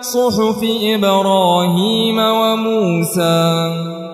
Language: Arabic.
صحف إبراهيم وموسى.